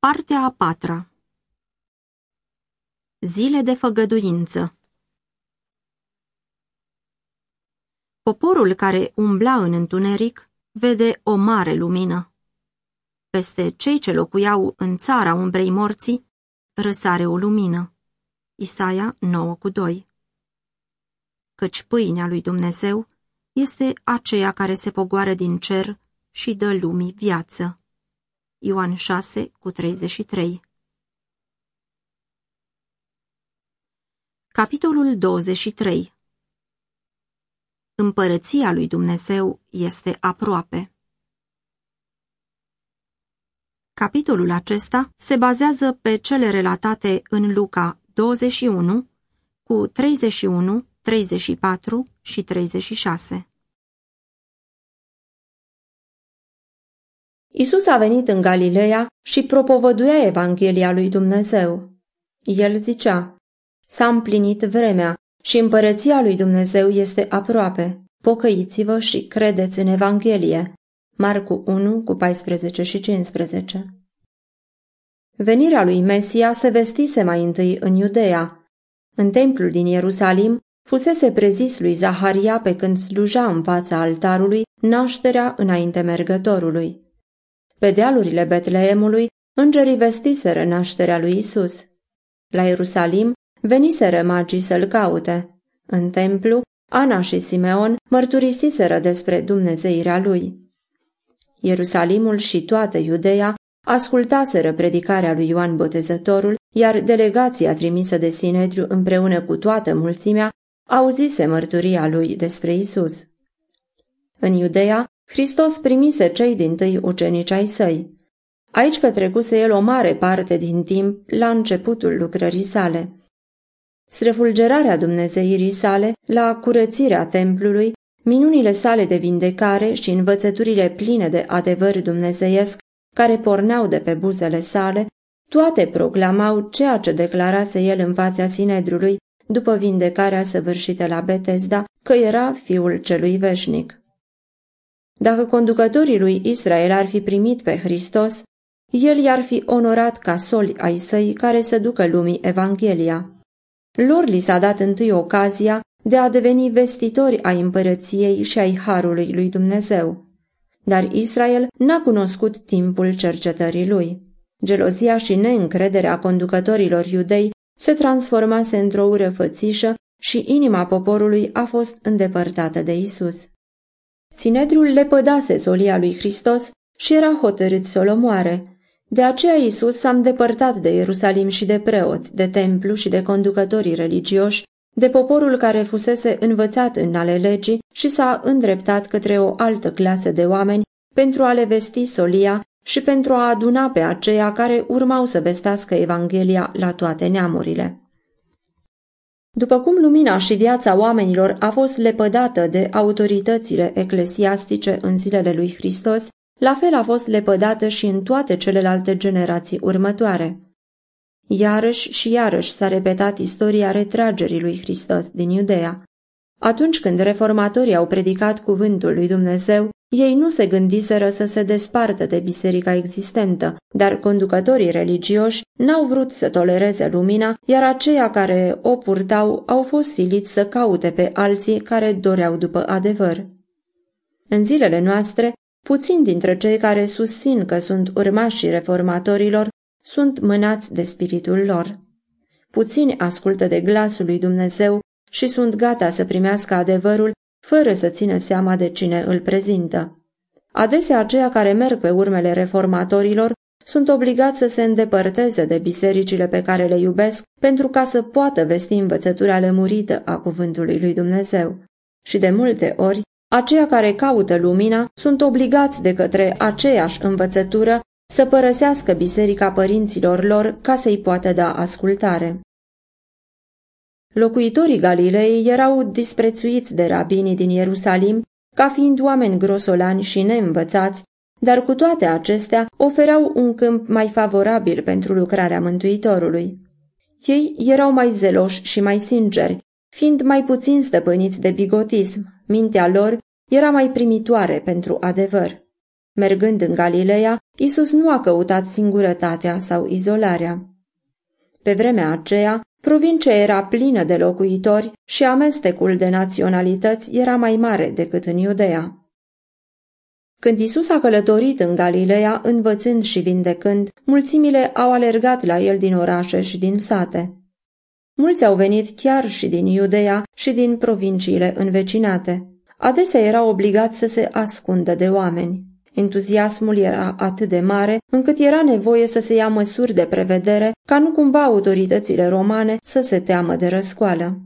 Partea a patra Zile de făgăduință Poporul care umbla în întuneric vede o mare lumină. Peste cei ce locuiau în țara umbrei morții, răsare o lumină. Isaia 9 cu 2 Căci pâinea lui Dumnezeu este aceea care se pogoară din cer și dă lumii viață. Ioan 6 cu 33 Capitolul 23 Împărăția lui Dumnezeu este aproape. Capitolul acesta se bazează pe cele relatate în Luca 21 cu 31, 34 și 36. Isus a venit în Galileea și propovăduia Evanghelia lui Dumnezeu. El zicea, S-a împlinit vremea și împărăția lui Dumnezeu este aproape. Pocăiți-vă și credeți în Evanghelie. Marcu 1 cu 14 și 15 Venirea lui Mesia se vestise mai întâi în Iudeea. În templul din Ierusalim fusese prezis lui Zaharia pe când sluja în fața altarului nașterea înainte mergătorului. Pe dealurile Betleemului, îngerii vestiseră nașterea lui Isus. La Ierusalim veniseră magii să-l caute. În templu, Ana și Simeon mărturisiseră despre dumnezeirea lui. Ierusalimul și toată Iudeea ascultaseră predicarea lui Ioan Botezătorul, iar delegația trimisă de Sinedriu împreună cu toată mulțimea auzise mărturia lui despre Isus. În Iudeea, Hristos primise cei din tâi ucenici ai săi. Aici petrecuse el o mare parte din timp la începutul lucrării sale. Strefulgerarea dumnezeirii sale, la curățirea templului, minunile sale de vindecare și învățăturile pline de adevăr dumnezeiesc care porneau de pe buzele sale, toate proclamau ceea ce declarase el în fața Sinedrului după vindecarea săvârșită la Betesda, că era fiul celui veșnic. Dacă conducătorii lui Israel ar fi primit pe Hristos, el i-ar fi onorat ca soli ai săi care să ducă lumii Evanghelia. Lor li s-a dat întâi ocazia de a deveni vestitori ai împărăției și ai harului lui Dumnezeu. Dar Israel n-a cunoscut timpul cercetării lui. Gelozia și neîncrederea conducătorilor iudei se transformase într-o ură fățișă și inima poporului a fost îndepărtată de Isus. Sinedrul le pădase solia lui Hristos și era hotărât să o omoare. De aceea Isus s-a îndepărtat de Ierusalim și de preoți, de templu și de conducătorii religioși, de poporul care fusese învățat în ale legii și s-a îndreptat către o altă clasă de oameni pentru a le vesti solia și pentru a aduna pe aceia care urmau să vestească Evanghelia la toate neamurile. După cum lumina și viața oamenilor a fost lepădată de autoritățile eclesiastice în zilele lui Hristos, la fel a fost lepădată și în toate celelalte generații următoare. Iarăși și iarăși s-a repetat istoria retragerii lui Hristos din Iudea. Atunci când reformatorii au predicat cuvântul lui Dumnezeu, ei nu se gândiseră să se despartă de biserica existentă, dar conducătorii religioși n-au vrut să tolereze lumina, iar aceia care o purtau au fost siliți să caute pe alții care doreau după adevăr. În zilele noastre, puțini dintre cei care susțin că sunt urmașii reformatorilor sunt mânați de spiritul lor. Puțini ascultă de glasul lui Dumnezeu și sunt gata să primească adevărul fără să țină seama de cine îl prezintă. Adesea aceia care merg pe urmele reformatorilor sunt obligați să se îndepărteze de bisericile pe care le iubesc pentru ca să poată vesti învățătura lămurită a cuvântului lui Dumnezeu. Și de multe ori, aceia care caută lumina sunt obligați de către aceeași învățătură să părăsească biserica părinților lor ca să-i poată da ascultare. Locuitorii Galilei erau disprețuiți de rabinii din Ierusalim ca fiind oameni grosolani și neînvățați, dar cu toate acestea oferau un câmp mai favorabil pentru lucrarea Mântuitorului. Ei erau mai zeloși și mai sinceri, fiind mai puțin stăpâniți de bigotism, mintea lor era mai primitoare pentru adevăr. Mergând în Galileea, Isus nu a căutat singurătatea sau izolarea. Pe vremea aceea, provincia era plină de locuitori și amestecul de naționalități era mai mare decât în Iudea. Când Isus a călătorit în Galileea, învățând și vindecând, mulțimile au alergat la el din orașe și din sate. Mulți au venit chiar și din Iudea și din provinciile învecinate. Adesea era obligat să se ascundă de oameni. Entuziasmul era atât de mare încât era nevoie să se ia măsuri de prevedere ca nu cumva autoritățile romane să se teamă de răscoală.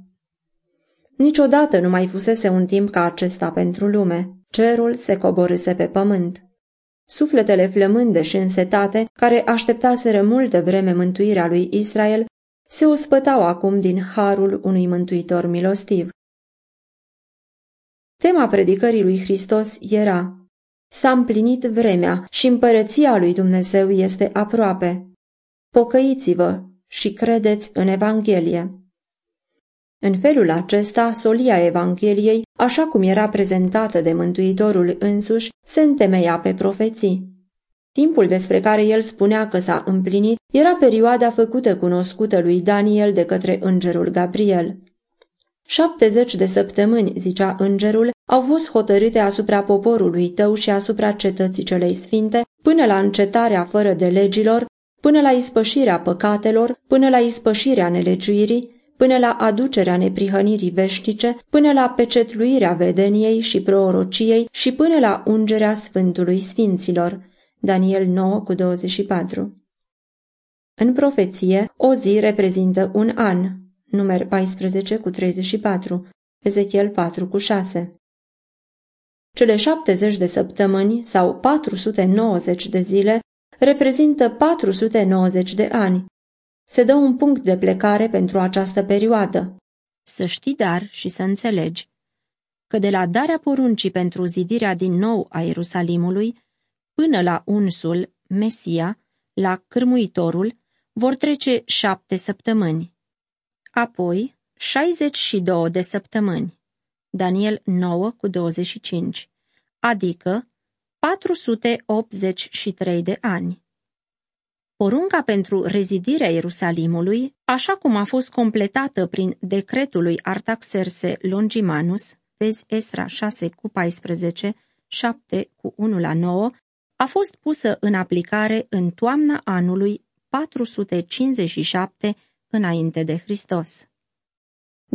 Niciodată nu mai fusese un timp ca acesta pentru lume. Cerul se coborâse pe pământ. Sufletele flămânde și însetate, care așteptaseră multă vreme mântuirea lui Israel, se uspătau acum din harul unui mântuitor milostiv. Tema predicării lui Hristos era S-a împlinit vremea și împărăția lui Dumnezeu este aproape. Pocăiți-vă și credeți în Evanghelie. În felul acesta, solia Evangheliei, așa cum era prezentată de Mântuitorul însuși, se întemeia pe profeții. Timpul despre care el spunea că s-a împlinit era perioada făcută cunoscută lui Daniel de către îngerul Gabriel. Șaptezeci de săptămâni, zicea îngerul, au fost hotărâte asupra poporului tău și asupra cetății celei sfinte, până la încetarea fără de legilor, până la ispășirea păcatelor, până la ispășirea nelegiuirii, până la aducerea neprihănirii veșnice, până la pecetluirea vedeniei și prorociei și până la ungerea Sfântului Sfinților. Daniel 9 cu 24 În profeție, o zi reprezintă un an, numer 14 cu 34, Ezechiel 4 cu 6. Cele 70 de săptămâni sau 490 de zile reprezintă 490 de ani. Se dă un punct de plecare pentru această perioadă. Să știi dar și să înțelegi că de la darea poruncii pentru zidirea din nou a Ierusalimului până la unsul, Mesia, la cârmuitorul, vor trece șapte săptămâni. Apoi, 62 de săptămâni. Daniel 9 cu 25, adică 483 de ani. Porunca pentru rezidirea Ierusalimului, așa cum a fost completată prin decretul lui Artaxerse Longimanus, vezi Esra 6 cu 14, 7 cu 1 la 9, a fost pusă în aplicare în toamna anului 457 înainte de Hristos.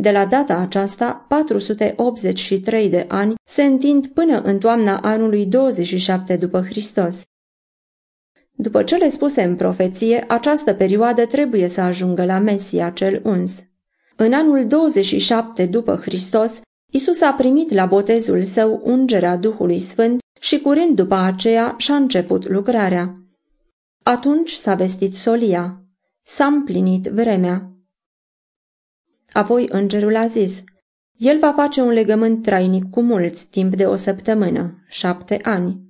De la data aceasta, 483 de ani se întind până în toamna anului 27 după Hristos. După cele spuse în profeție, această perioadă trebuie să ajungă la Mesia cel uns. În anul 27 după Hristos, Isus a primit la botezul său ungerea Duhului Sfânt și curând după aceea și-a început lucrarea. Atunci s-a vestit solia. S-a împlinit vremea. Apoi îngerul a zis, El va face un legământ trainic cu mulți timp de o săptămână, șapte ani.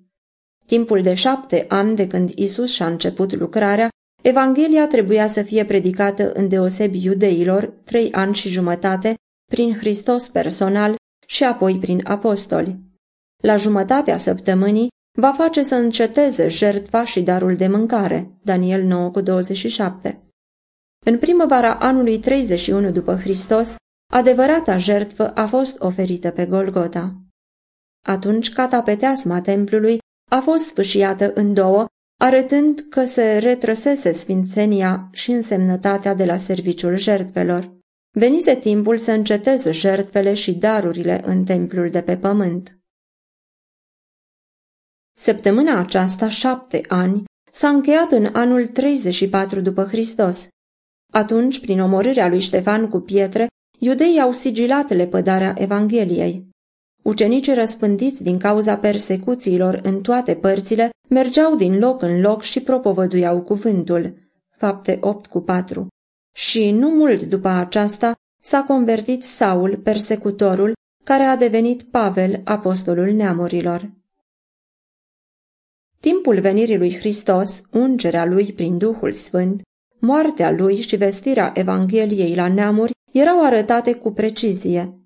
Timpul de șapte ani de când Isus și-a început lucrarea, Evanghelia trebuia să fie predicată în deosebi iudeilor trei ani și jumătate prin Hristos personal și apoi prin apostoli. La jumătatea săptămânii va face să înceteze jertfa și darul de mâncare, Daniel 9 cu 27. În primăvara anului 31 după Hristos, adevărata jertfă a fost oferită pe Golgota. Atunci catapeteasma templului a fost sfâșiată în două, arătând că se retrăsese sfințenia și însemnătatea de la serviciul jertfelor. Venise timpul să înceteze jertfele și darurile în templul de pe pământ. Săptămâna aceasta, șapte ani, s-a încheiat în anul 34 după Hristos. Atunci, prin omorârea lui Ștefan cu pietre, iudeii au sigilat lepădarea Evangheliei. Ucenicii răspândiți din cauza persecuțiilor în toate părțile mergeau din loc în loc și propovăduiau cuvântul. Fapte 8 cu 4. Și nu mult după aceasta s-a convertit Saul, persecutorul, care a devenit Pavel, apostolul neamurilor. Timpul venirii lui Hristos, ungerea lui prin Duhul Sfânt, moartea lui și vestirea Evangheliei la neamuri erau arătate cu precizie.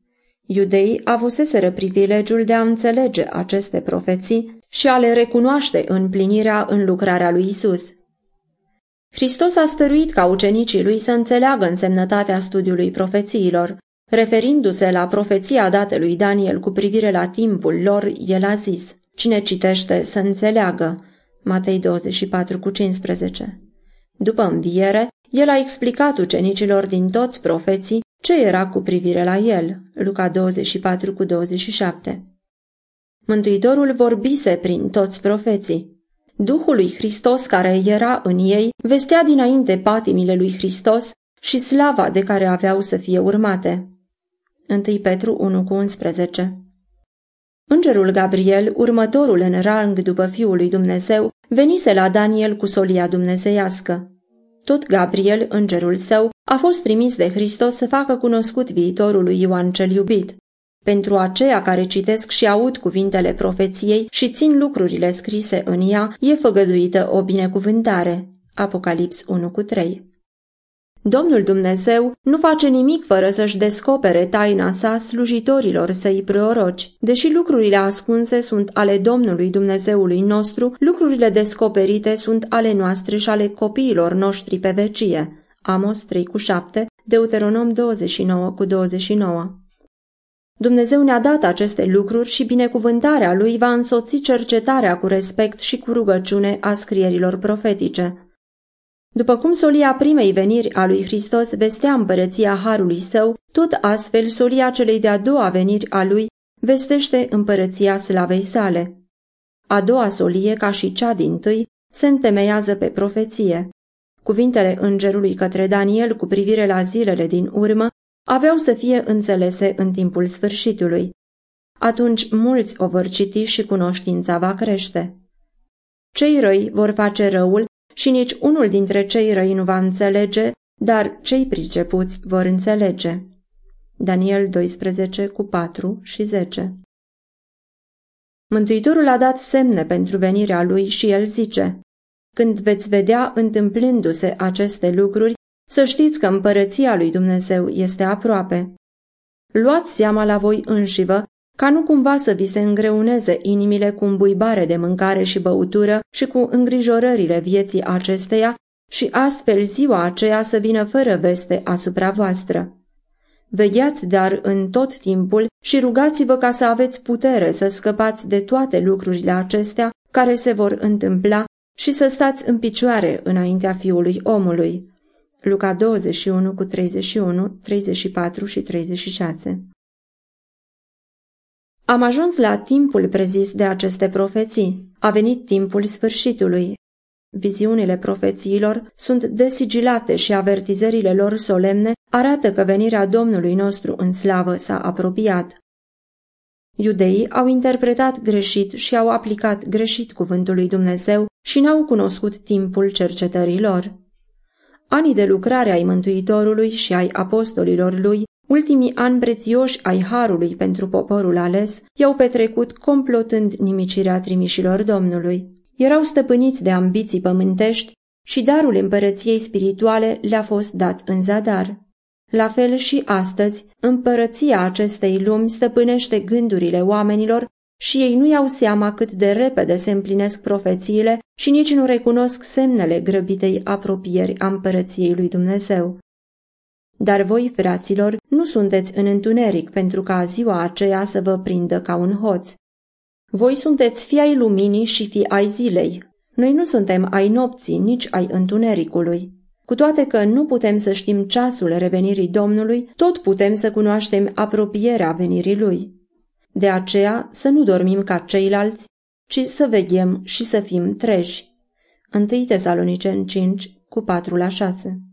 Iudeii avuseseră privilegiul de a înțelege aceste profeții și a le recunoaște împlinirea în lucrarea lui Isus. Hristos a stăruit ca ucenicii lui să înțeleagă însemnătatea studiului profețiilor. Referindu-se la profeția dată lui Daniel cu privire la timpul lor, el a zis, Cine citește să înțeleagă. Matei 24 cu 15. După înviere, el a explicat ucenicilor din toți profeții ce era cu privire la el. Luca 24 cu 27. Mântuitorul vorbise prin toți profeții. Duhul lui Hristos care era în ei vestea dinainte patimile lui Hristos și slava de care aveau să fie urmate. 1 Petru 1 cu 11 Îngerul Gabriel, următorul în rang după Fiul lui Dumnezeu, venise la Daniel cu solia dumnezeiască. Tot Gabriel, îngerul său, a fost trimis de Hristos să facă cunoscut viitorul lui Ioan cel iubit. Pentru aceia care citesc și aud cuvintele profeției și țin lucrurile scrise în ea, e făgăduită o binecuvântare. Apocalips 1 cu 3 Domnul Dumnezeu nu face nimic fără să-și descopere taina sa slujitorilor săi proroci. Deși lucrurile ascunse sunt ale Domnului Dumnezeului nostru, lucrurile descoperite sunt ale noastre și ale copiilor noștri pe vecie. Amos 3 cu 7, Deuteronom 29 cu 29 Dumnezeu ne-a dat aceste lucruri și binecuvântarea Lui va însoți cercetarea cu respect și cu rugăciune a scrierilor profetice. După cum solia primei veniri a lui Hristos vestea împărăția Harului Său, tot astfel solia celei de-a doua veniri a Lui vestește împărăția slavei sale. A doua solie, ca și cea din tâi, se întemeiază pe profeție. Cuvintele îngerului către Daniel cu privire la zilele din urmă aveau să fie înțelese în timpul sfârșitului. Atunci mulți o vor citi și cunoștința va crește. Cei răi vor face răul și nici unul dintre cei răi nu va înțelege, dar cei pricepuți vor înțelege. Daniel 12 cu 4 și 10 Mântuitorul a dat semne pentru venirea lui și el zice, Când veți vedea întâmplându-se aceste lucruri, să știți că împărăția lui Dumnezeu este aproape. Luați seama la voi înșivă ca nu cumva să vi se îngreuneze inimile cu îmbuibare de mâncare și băutură și cu îngrijorările vieții acesteia și astfel ziua aceea să vină fără veste asupra voastră. Vegheați dar în tot timpul și rugați-vă ca să aveți putere să scăpați de toate lucrurile acestea care se vor întâmpla și să stați în picioare înaintea fiului omului. Luca 21 cu 31, 34 și 36 am ajuns la timpul prezis de aceste profeții. A venit timpul sfârșitului. Viziunile profețiilor sunt desigilate și avertizările lor solemne arată că venirea Domnului nostru în slavă s-a apropiat. Iudeii au interpretat greșit și au aplicat greșit cuvântul lui Dumnezeu și n-au cunoscut timpul cercetărilor. Anii de lucrare ai Mântuitorului și ai apostolilor lui Ultimii ani prețioși ai Harului pentru poporul ales i-au petrecut complotând nimicirea trimișilor Domnului. Erau stăpâniți de ambiții pământești și darul împărăției spirituale le-a fost dat în zadar. La fel și astăzi, împărăția acestei lumi stăpânește gândurile oamenilor și ei nu iau seama cât de repede se împlinesc profețiile și nici nu recunosc semnele grăbitei apropieri a împărăției lui Dumnezeu. Dar voi, fraților, nu sunteți în întuneric pentru ca ziua aceea să vă prindă ca un hoț. Voi sunteți fii ai luminii și fii ai zilei. Noi nu suntem ai nopții, nici ai întunericului. Cu toate că nu putem să știm ceasul revenirii Domnului, tot putem să cunoaștem apropierea venirii Lui. De aceea să nu dormim ca ceilalți, ci să veghem și să fim treji. 1 Tesaloniceni 5, cu 4 la 6